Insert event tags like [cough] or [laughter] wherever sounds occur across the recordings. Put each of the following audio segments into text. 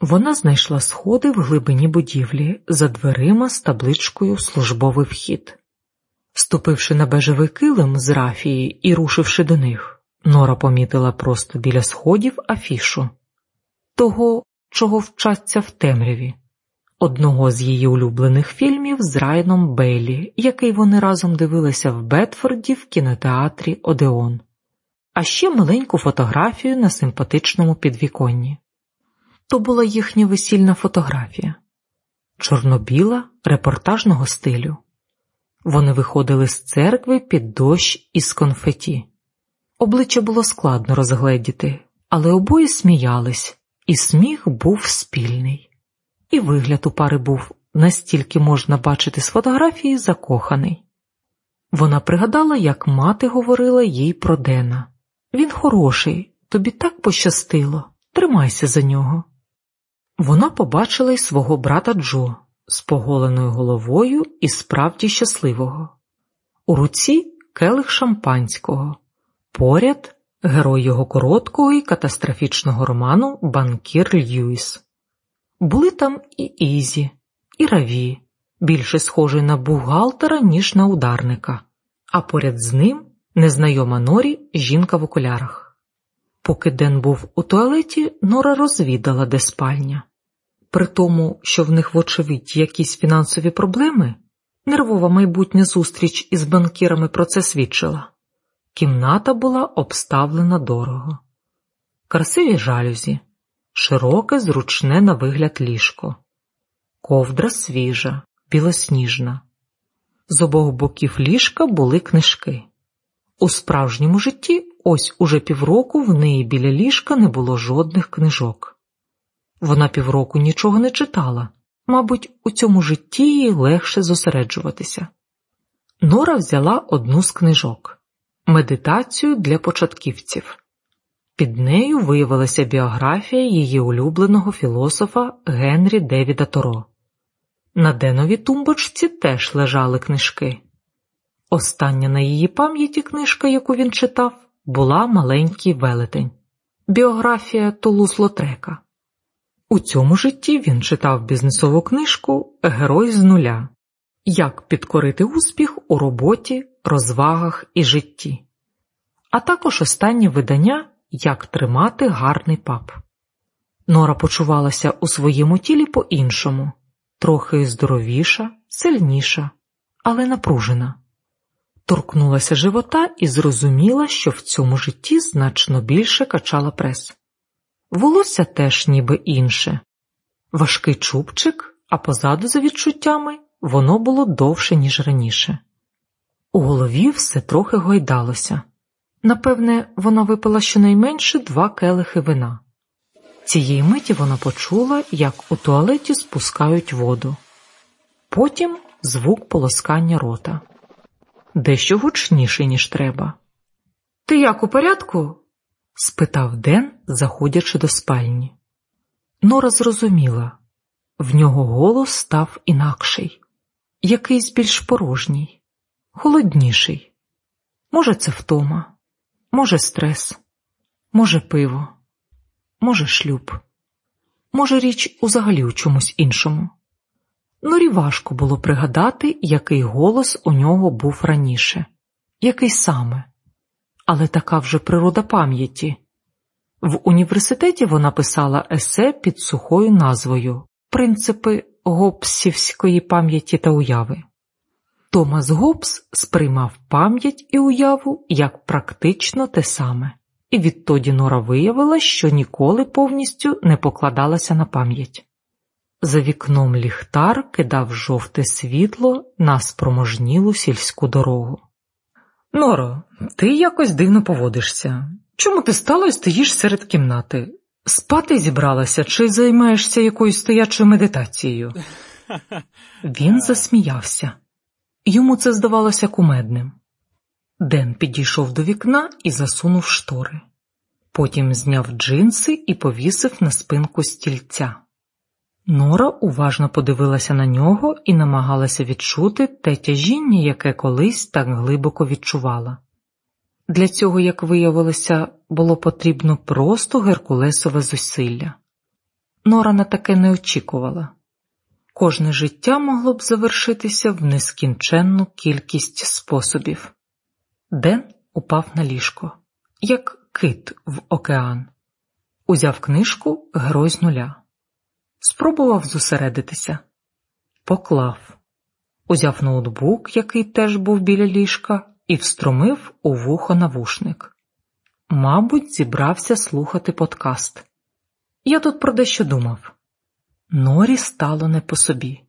Вона знайшла сходи в глибині будівлі за дверима з табличкою Службовий вхід. Ступивши на бежевий килим з рафії і рушивши до них, Нора помітила просто біля сходів афішу того, чого вчаться в темряві, одного з її улюблених фільмів з Райаном Бейлі, який вони разом дивилися в Бетфорді в кінотеатрі Одеон, а ще маленьку фотографію на симпатичному підвіконні. То була їхня весільна фотографія, чорнобіла репортажного стилю. Вони виходили з церкви під дощ із конфеті. Обличчя було складно розгледіти, але обоє сміялись, і сміх був спільний. І вигляд у пари був настільки можна бачити з фотографії закоханий. Вона пригадала, як мати говорила їй про Дена. Він хороший, тобі так пощастило, тримайся за нього. Вона побачила й свого брата Джо з поголеною головою і справді щасливого. У руці келих шампанського, поряд герой його короткого і катастрофічного роману Банкір Льюіс. Були там і Ізі, і Раві, більше схожий на бухгалтера, ніж на ударника, а поряд з ним незнайома Норі жінка в окулярах. Поки Ден був у туалеті, Нора розвідала, де спальня. При тому, що в них, вочевидь, якісь фінансові проблеми, нервова майбутня зустріч із банкірами про це свідчила. Кімната була обставлена дорого, красиві жалюзі, широке, зручне на вигляд ліжко, ковдра свіжа, білосніжна. З обох боків ліжка були книжки. У справжньому житті ось уже півроку в неї біля ліжка не було жодних книжок. Вона півроку нічого не читала, мабуть, у цьому житті їй легше зосереджуватися. Нора взяла одну з книжок медитацію для початківців. Під нею виявилася біографія її улюбленого філософа Генрі Девіда Торо. На деновій тумбочці теж лежали книжки. Остання на її пам'яті книжка, яку він читав, була маленький велетень, біографія Тулус Лотрека. У цьому житті він читав бізнесову книжку Герой з нуля Як підкорити успіх у роботі, розвагах і житті, а також останнє видання Як тримати гарний пап. Нора почувалася у своєму тілі по-іншому, трохи здоровіша, сильніша, але напружена. Торкнулася живота і зрозуміла, що в цьому житті значно більше качала прес. Волосся теж ніби інше, важкий чубчик, а позаду, за відчуттями, воно було довше, ніж раніше. У голові все трохи гойдалося. Напевне, вона випила щонайменше два келихи вина. Цієї миті вона почула, як у туалеті спускають воду, потім звук полоскання рота, дещо гучніший, ніж треба. Ти як у порядку? спитав Ден, заходячи до спальні. Нора зрозуміла в нього голос став інакший, якийсь більш порожній, холодніший. Може, це втома, може, стрес, може, пиво, може, шлюб, може, річ узагалі у чомусь іншому. Норі важко було пригадати, який голос у нього був раніше, який саме але така вже природа пам'яті. В університеті вона писала есе під сухою назвою Принципи Гобсівської пам'яті та уяви. Томас Гобс сприймав пам'ять і уяву як практично те саме, і відтоді Нора виявила, що ніколи повністю не покладалася на пам'ять. За вікном ліхтар кидав жовте світло на спроможнілу сільську дорогу. Норо, ти якось дивно поводишся. Чому ти стала і стоїш серед кімнати? Спати зібралася чи займаєшся якоюсь стоячою медитацією? Він [laughs] засміявся. Йому це здавалося кумедним. Ден підійшов до вікна і засунув штори. Потім зняв джинси і повісив на спинку стільця. Нора уважно подивилася на нього і намагалася відчути те тяжіння, яке колись так глибоко відчувала. Для цього, як виявилося, було потрібно просто геркулесове зусилля. Нора на таке не очікувала. Кожне життя могло б завершитися в нескінченну кількість способів. Ден упав на ліжко, як кит в океан, узяв книжку герой нуля, спробував зосередитися, поклав, узяв ноутбук, який теж був біля ліжка, і встромив у вухо навушник. Мабуть, зібрався слухати подкаст. Я тут про дещо думав. Норі стало не по собі.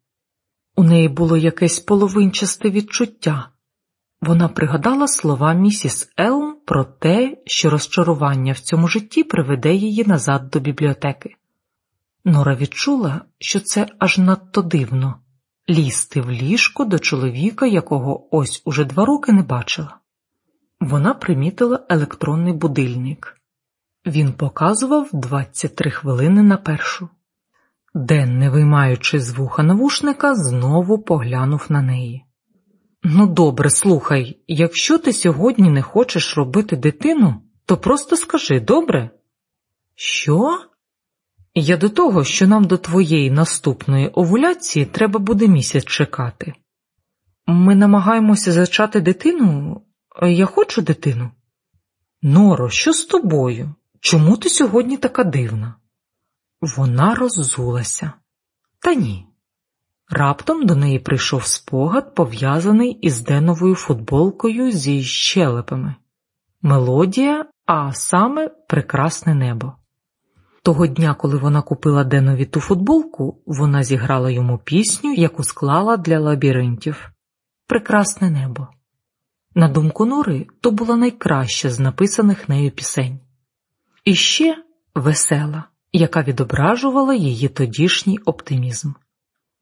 У неї було якесь половинчасте відчуття. Вона пригадала слова місіс Елм про те, що розчарування в цьому житті приведе її назад до бібліотеки. Нора відчула, що це аж надто дивно лізти в ліжко до чоловіка, якого ось уже два роки не бачила. Вона примітила електронний будильник. Він показував 23 хвилини на першу. Ден, не виймаючи з вуха навушника, знову поглянув на неї. Ну, добре, слухай, якщо ти сьогодні не хочеш робити дитину, то просто скажи добре? Що? Я до того, що нам до твоєї наступної овуляції треба буде місяць чекати. Ми намагаємося зачати дитину, я хочу дитину. Норо, що з тобою? Чому ти сьогодні така дивна? Вона роззулася. Та ні. Раптом до неї прийшов спогад, пов'язаний із деновою футболкою зі щелепами, мелодія, а саме прекрасне небо. Того дня, коли вона купила Денові ту футболку, вона зіграла йому пісню, яку склала для лабіринтів Прекрасне небо. На думку Нори, то була найкраща з написаних нею пісень. І ще весела, яка відображувала її тодішній оптимізм.